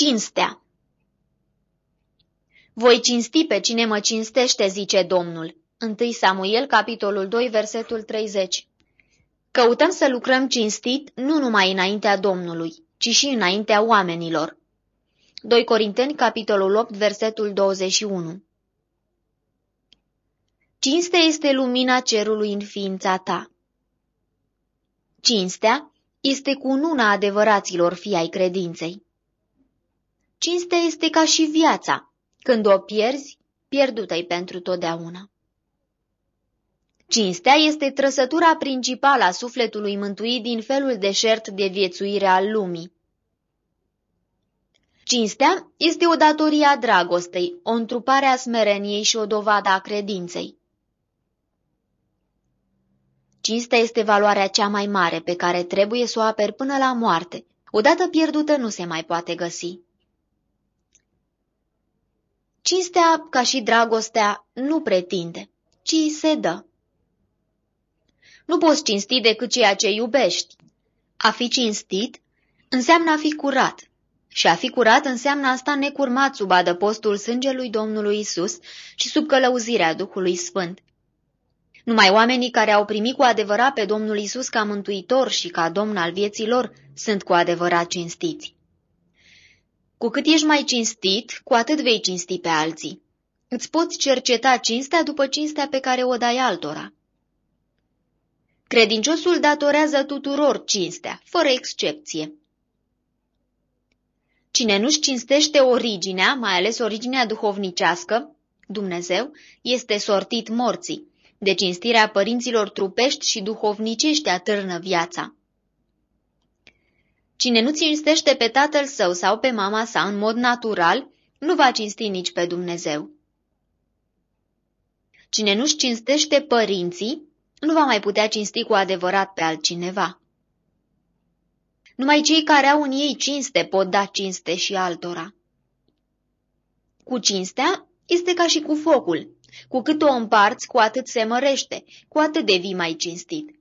Cinstea Voi cinsti pe cine mă cinstește, zice Domnul. 1 Samuel, capitolul 2, versetul 30 Căutăm să lucrăm cinstit nu numai înaintea Domnului, ci și înaintea oamenilor. 2 Corinteni, capitolul 8, versetul 21 Cinstea este lumina cerului în ființa ta. Cinstea este cununa adevăraților fii ai credinței. Cinstea este ca și viața. Când o pierzi, pierdută-i pentru totdeauna. Cinstea este trăsătura principală a sufletului mântuit din felul deșert de viețuire al lumii. Cinstea este o datorie a dragostei, o întrupare a smereniei și o dovadă a credinței. Cinstea este valoarea cea mai mare pe care trebuie să o aperi până la moarte. Odată pierdută nu se mai poate găsi. Cinstea, ca și dragostea, nu pretinde, ci se dă. Nu poți cinsti decât ceea ce iubești. A fi cinstit înseamnă a fi curat. Și a fi curat înseamnă a sta necurmat sub adăpostul sângelui Domnului Isus și sub călăuzirea Duhului Sfânt. Numai oamenii care au primit cu adevărat pe Domnul Isus ca mântuitor și ca domn al vieții lor sunt cu adevărat cinstiți. Cu cât ești mai cinstit, cu atât vei cinsti pe alții. Îți poți cerceta cinstea după cinstea pe care o dai altora. Credinciosul datorează tuturor cinstea, fără excepție. Cine nu-și cinstește originea, mai ales originea duhovnicească, Dumnezeu, este sortit morții. De cinstirea părinților trupești și duhovnicești atârnă viața. Cine nu cinstește pe tatăl său sau pe mama sa în mod natural, nu va cinsti nici pe Dumnezeu. Cine nu-și cinstește părinții, nu va mai putea cinsti cu adevărat pe altcineva. Numai cei care au în ei cinste pot da cinste și altora. Cu cinstea este ca și cu focul. Cu cât o împarți, cu atât se mărește, cu atât devii mai cinstit.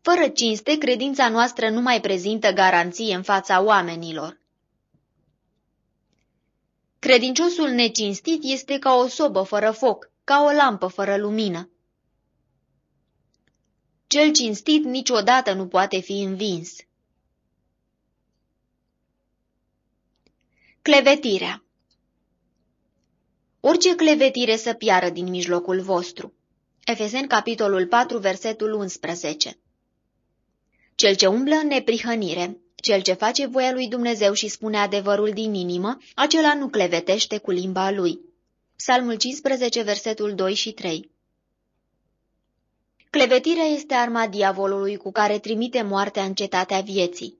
Fără cinste, credința noastră nu mai prezintă garanție în fața oamenilor. Credinciosul necinstit este ca o sobă fără foc, ca o lampă fără lumină. Cel cinstit niciodată nu poate fi învins. Clevetirea Orice clevetire să piară din mijlocul vostru. Efesen, capitolul 4, versetul 11 Cel ce umblă în neprihănire, cel ce face voia lui Dumnezeu și spune adevărul din inimă, acela nu clevetește cu limba lui. Psalmul 15, versetul 2 și 3 Clevetirea este arma diavolului cu care trimite moartea în cetatea vieții.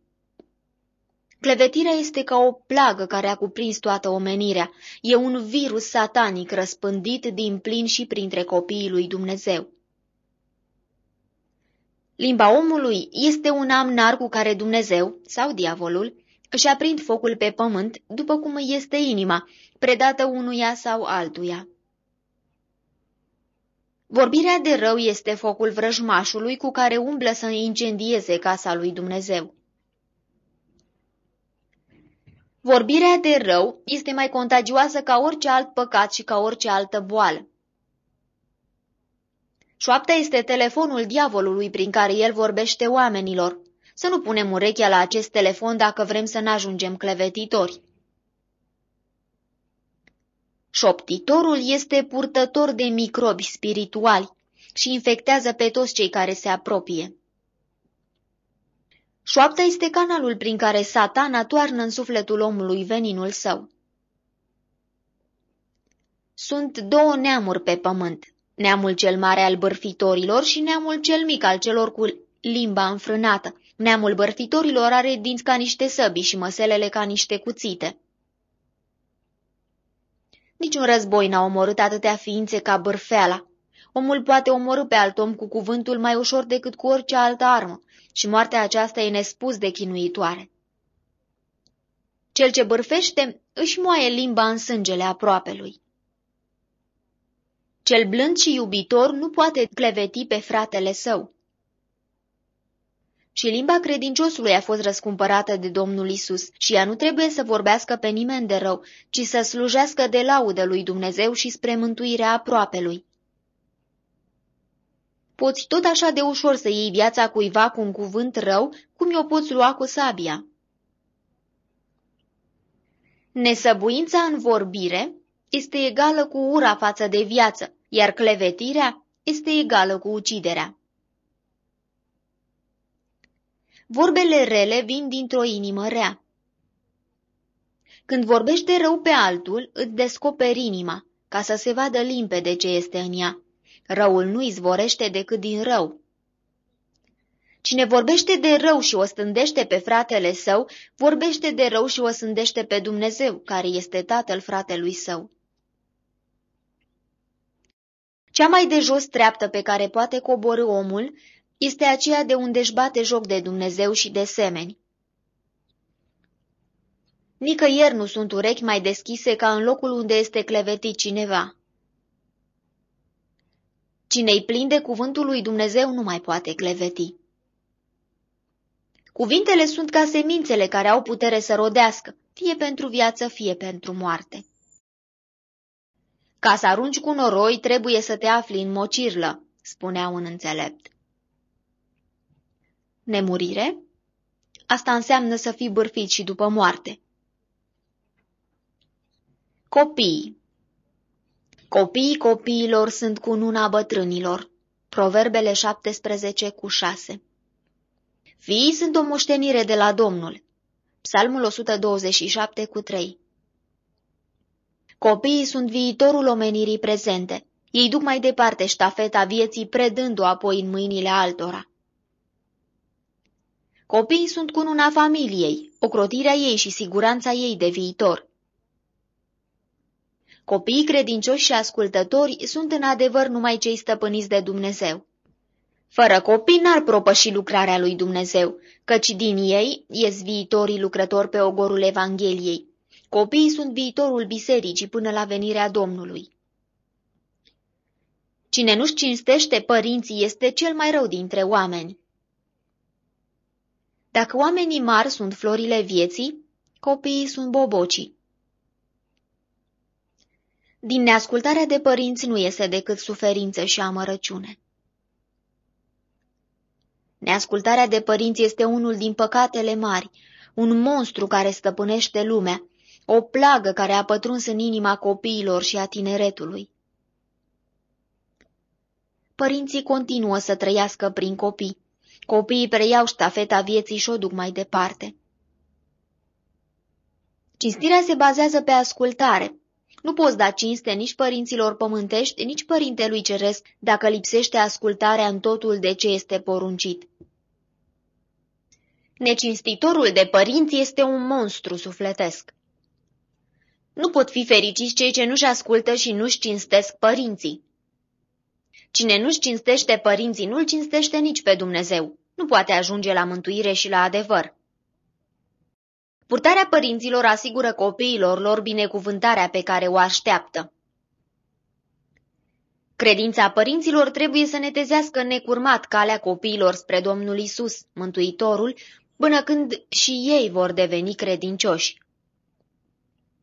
Clevetirea este ca o plagă care a cuprins toată omenirea. E un virus satanic răspândit din plin și printre copiii lui Dumnezeu. Limba omului este un amnar cu care Dumnezeu, sau diavolul, își aprind focul pe pământ, după cum este inima, predată unuia sau altuia. Vorbirea de rău este focul vrăjmașului cu care umblă să incendieze casa lui Dumnezeu. Vorbirea de rău este mai contagioasă ca orice alt păcat și ca orice altă boală. Șoapta este telefonul diavolului prin care el vorbește oamenilor. Să nu punem urechea la acest telefon dacă vrem să nu ajungem clevetitori. Șoptitorul este purtător de microbi spirituali și infectează pe toți cei care se apropie. Șoapta este canalul prin care satana toarnă în sufletul omului veninul său. Sunt două neamuri pe pământ, neamul cel mare al bărfitorilor și neamul cel mic al celor cu limba înfrânată. Neamul bărfitorilor are dinți ca niște săbi și măselele ca niște cuțite. Niciun război n-a omorât atâtea ființe ca bârfeala. Omul poate omorâ pe alt om cu cuvântul mai ușor decât cu orice altă armă și moartea aceasta e nespus de chinuitoare. Cel ce bârfește își moaie limba în sângele aproapelui. Cel blând și iubitor nu poate cleveti pe fratele său. Și limba credinciosului a fost răscumpărată de Domnul Isus și ea nu trebuie să vorbească pe nimeni de rău, ci să slujească de laudă lui Dumnezeu și spre mântuirea aproapelui. Poți tot așa de ușor să iei viața cuiva cu un cuvânt rău, cum o poți lua cu sabia. Nesăbuința în vorbire este egală cu ura față de viață, iar clevetirea este egală cu uciderea. Vorbele rele vin dintr-o inimă rea. Când vorbești rău pe altul, îți descoperi inima, ca să se vadă limpede ce este în ea. Răul nu izvorește decât din rău. Cine vorbește de rău și o stândește pe fratele său, vorbește de rău și o stândește pe Dumnezeu, care este tatăl fratelui său. Cea mai de jos treaptă pe care poate coborâ omul este aceea de unde își bate joc de Dumnezeu și de semeni. Nicăieri nu sunt urechi mai deschise ca în locul unde este clevetit cineva. Cine-i plin de cuvântul lui Dumnezeu nu mai poate cleveti. Cuvintele sunt ca semințele care au putere să rodească, fie pentru viață, fie pentru moarte. Ca să arunci cu noroi, trebuie să te afli în mocirlă, spunea un înțelept. Nemurire? Asta înseamnă să fii bârfit și după moarte. Copii Copiii copiilor sunt cununa bătrânilor. Proverbele 17 cu 6 Fiii sunt o moștenire de la Domnul. Psalmul 127 cu 3 Copiii sunt viitorul omenirii prezente. Ei duc mai departe ștafeta vieții, predându-o apoi în mâinile altora. Copiii sunt cununa familiei, ocrotirea ei și siguranța ei de viitor. Copiii credincioși și ascultători sunt în adevăr numai cei stăpâniți de Dumnezeu. Fără copii n-ar propăși lucrarea lui Dumnezeu, căci din ei ies viitorii lucrători pe ogorul Evangheliei. Copiii sunt viitorul bisericii până la venirea Domnului. Cine nu-și cinstește părinții este cel mai rău dintre oameni. Dacă oamenii mari sunt florile vieții, copiii sunt bobocii. Din neascultarea de părinți nu este decât suferință și amărăciune. Neascultarea de părinți este unul din păcatele mari, un monstru care stăpânește lumea, o plagă care a pătruns în inima copiilor și a tineretului. Părinții continuă să trăiască prin copii. Copiii preiau ștafeta vieții și o duc mai departe. Cinstirea se bazează pe ascultare. Nu poți da cinste nici părinților pământești, nici părintelui ceresc, dacă lipsește ascultarea în totul de ce este poruncit. Necinstitorul de părinți este un monstru sufletesc. Nu pot fi fericiți cei ce nu-și ascultă și nu-și cinstesc părinții. Cine nu-și cinstește părinții, nu-l cinstește nici pe Dumnezeu. Nu poate ajunge la mântuire și la adevăr. Purtarea părinților asigură copiilor lor binecuvântarea pe care o așteaptă. Credința părinților trebuie să netezească necurmat calea copiilor spre Domnul Isus, Mântuitorul, până când și ei vor deveni credincioși.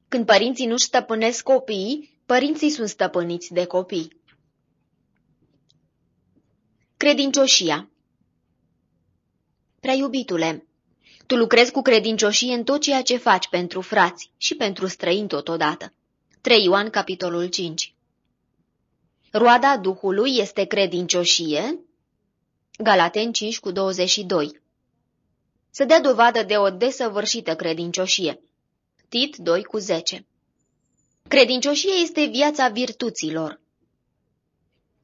Când părinții nu stăpânesc copiii, părinții sunt stăpâniți de copii. Credincioșia Prea iubitule, tu lucrezi cu credincioșie în tot ceea ce faci pentru frați și pentru străini totodată. 3 Ioan, capitolul 5 Roada Duhului este credincioșie? Galaten 5 cu 22 Să dea dovadă de o desăvârșită credincioșie. Tit 2 cu 10 Credincioșia este viața virtuților.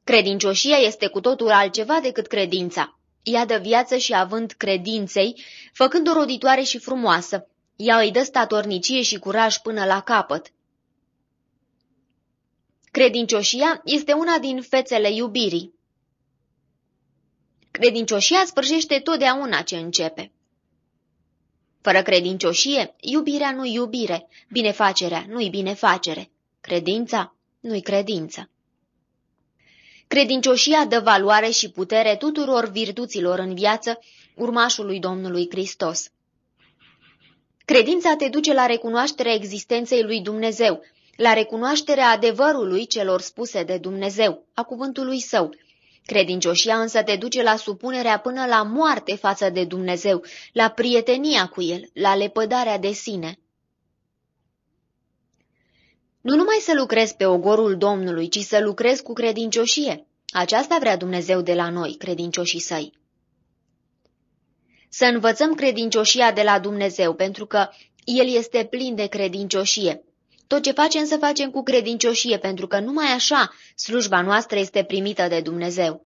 Credincioșia este cu totul altceva decât credința. Ea dă viață și având credinței, făcând-o roditoare și frumoasă. Ea îi dă statornicie și curaj până la capăt. Credincioșia este una din fețele iubirii. Credincioșia sfârșește totdeauna ce începe. Fără credincioșie, iubirea nu-i iubire, binefacerea nu-i binefacere, credința nu-i credință. Credincioșia dă valoare și putere tuturor virtuților în viață urmașului Domnului Hristos. Credința te duce la recunoașterea existenței lui Dumnezeu, la recunoașterea adevărului celor spuse de Dumnezeu, a cuvântului său. Credincioșia însă te duce la supunerea până la moarte față de Dumnezeu, la prietenia cu El, la lepădarea de sine. Nu numai să lucrezi pe ogorul Domnului, ci să lucrezi cu credincioșie. Aceasta vrea Dumnezeu de la noi, credincioșii săi. Să învățăm credincioșia de la Dumnezeu, pentru că El este plin de credincioșie. Tot ce facem să facem cu credincioșie, pentru că numai așa slujba noastră este primită de Dumnezeu.